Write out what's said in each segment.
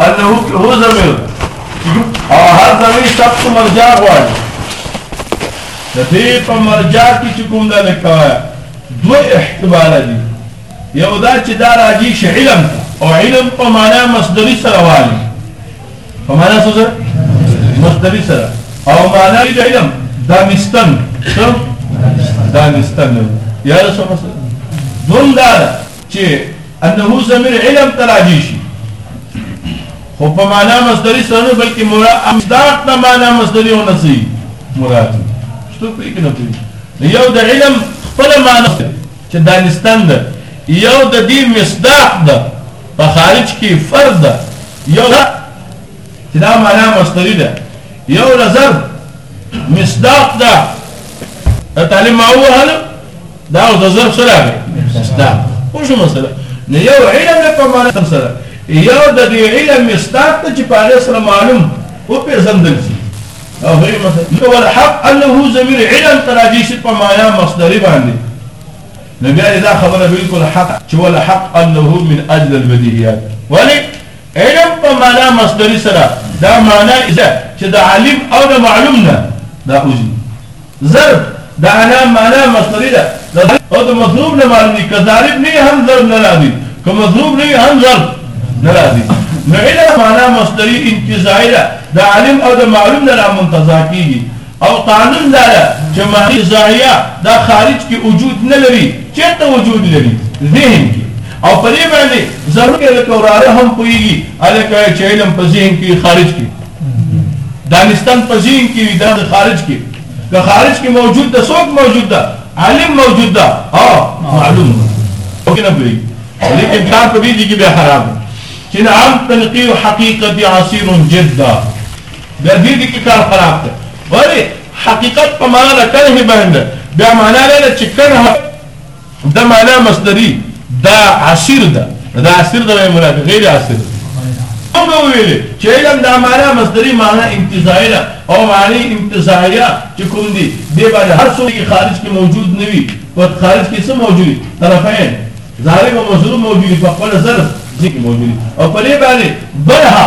انه هو زمير او هر زمير شخص مرجع غواړي د دې په مرجع کې چې کوم دا لکه دوه احتمال دي یو دا چې دا راځي چې علم او علم په معنا مصدري سره والی په معنا څه سره مصدري سره او معنا د علم دا مستن دا مستن یا څه دوم دا چې انه ضمیر علم تراجی شي خو په معنا مصدری سره نه بلکې مراد امداد نه معنا مصدری او نسی مراد شته په کې نه پوي یو د علم خپل معنا چې دانستان ده یو د دې مصداق ده په خارج کې فرد ده یو چې دا معنا مصدری ده یو نظر مصداق ده تعلیم ما هو هله دا او د ظرف سره مصداق خو شو مسله نو یو علم په معنا سره یو د دې علم مصداق ته چې په هغه سره معلوم او په زندل شي او هي مثلا یو الحق انه ضمیر علم تراجی شي په معنا مصدری باندې نو بیا دا خبره بالکل حق چې ول حق انه من اجل البديهيات ولی علم په معنا مصدری سره دا معنا اذا چې د عالم او د معلوم نه دا اوجي ضرب د انا معنا مصدري ده او د مضروب نه معلومي که ضارب نه هم ضرب نه راځي که مضروب نه هم ضرب نه راځي نو علم معنا مصدري انتزاعي ده د عالم او د معلوم نه رامنتزا کېږي او قانون دا ده چې معنی ضایعه دا خارج کې وجود نه لري چېرته وجود لري ذهن کې او په دې باندې ضروري لکه وراره هم پوهېږي هلکه چې علم په ذهن کې خارج کې دانستان په ذهن کې وي دا د خارج کې که خارج کې موجود ده څوک موجود ده عالم موجود ده او معلوم او کنه بلی لیکن کار په دې کې به خراب چې عام تنقیح حقیقت عصیر جدا د دې کې کار خراب ده ولی حقیقت په معنا ده کنه باندې بیا معنا نه چې کنه د مانا مصدري دا عصير ده نو دا عصير ده ويمه نه غير عصير ده هم نو ویلې چې علم دا مانا مصدري مانا انتزاعي ده او معنی انتزاعیه چې کوم دي دې باندې هر څو کې خارج کې موجود نه وي په خارج کې څه موجود طرفین ظالم او مظلوم موجود په خپل ظرف ځکه موجود او په دې باندې برها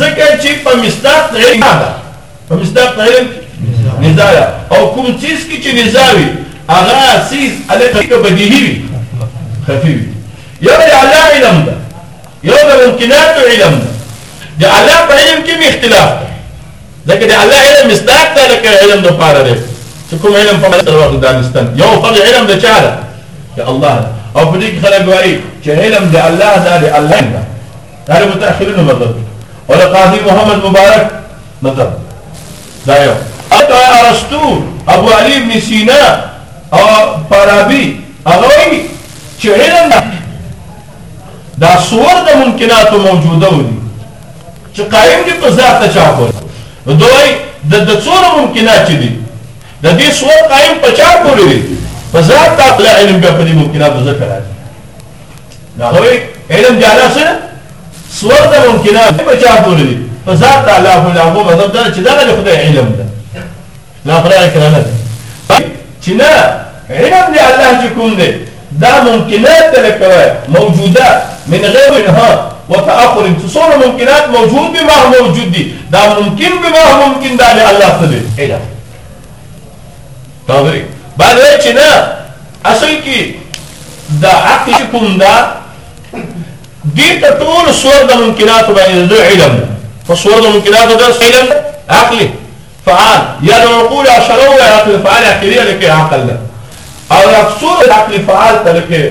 ځکه چې په مصداق د علم ده په مصداق د علم نزاع ده او کوم څیز کې چې نزاع وي هغه څیز هلته که بدیهي وي خفي وي یو د الله علم ده یو د ممکناتو علم ده د الله په علم کې اختلاف ده ځکه د الله علم مصداق ده لکه علم د پاره دی چې کوم علم په مثل وخت دانستان یو خو علم د چا ده د الله او په دې کې خلک وایي چې علم د الله ده د الله ده دا له متأخرینو مذهب دی او د قاضي محمد مبارک مذهب دا یو اته ارسطو ابو علي ابن سینا او فارابي هغه وایي چې علم دا صور د ممکناتو موجوده ودي چې قائم دي په ذات ته چا پورې نو دوی د د څور ممکنات چې دي د دې صور قائم په چا پورې دي په ذات ته علم به په دې ممکناتو ذکر راځي نغوی علم جالا سره سور ته ممکنه په چا پورې دي په ذات تعالی خو لا هغه مذهب دا چې دغه د خدای علم ده لا خدای کړه نه چې نه علم دی الله چې کوم دی دا ممکنات ته لکوي موجودات من غیر انها وتأخر تصور ممکنات موجود بما هو موجود دي دا ممکن بما هو ممکن دا الله ته دی علم ښاغلی بال وايي چې نه اصل کې د عقل چې کوم ده دې ته ټول صور د ممکناتو باندې د علم په صور د ممکناتو د علم عقلي فعال یا د عقول عشره او عقل فعال عقلي لکه عقل ده او اکثر العقل فعال ته لکه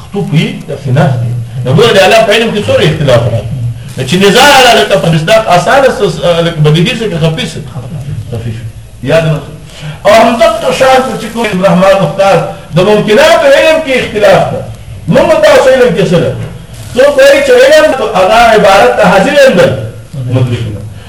خطوفي د خلاف دي د نور د الله په علم کې څوره اختلاف راځي چې نزاع علی لکه په مصداق اسانه لکه بدیهي څخه خفي څه خفي یاد نه او همدغه شان چې کوم الرحمن مختار د ممکنات علم کې اختلاف ده موږ تاسو علم کې سره څو کوي چې علم هغه عبارت ته حاضر اندل مدرک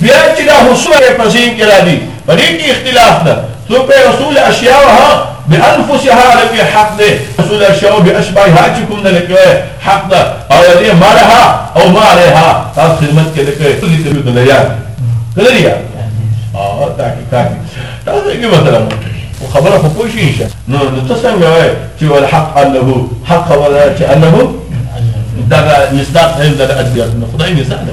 بیا چې دا حصول په ذهن کې راځي په دې کې اختلاف ده څو په رسول اشیاءها بانفسها لکه حق ده رسول اشیاء باشباهها چې کوم ده لکه حق ده او دې مالها او مالها تاسو خدمت کې لکه دې ته یو دلیا کله لري اه تحقیقات تاسو یې مثلا وخبره خو پوه شي نو نو ته څنګه وایې چې والحق انه حق ولا چې انه دغه مصداق عند الادبیات نو خدای مثال دی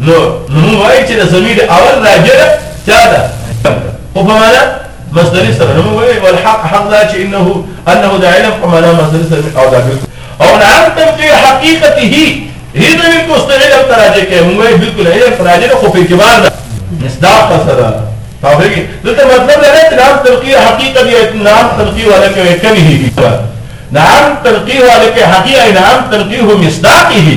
نو نو موږ وایو چې د ضمیر اول راجع چا ده خو په معنا مصدري سره نو موږ وایو والحق حق دا چې انه انه د علم په معنا مصدري سره او دا بالکل او العام تفسیر حقیقته هی د بالکل استعلال تر راجع کې موږ وایو بالکل علم راجع خو په اعتبار ده مصداق سره تاویږي دلته مطلب دا دی چې نام تلقی حقیقت یا نام تلقی والا کې کمی هی نعم تلقی والا کې حقیقت نعم تلقی هو مصداقه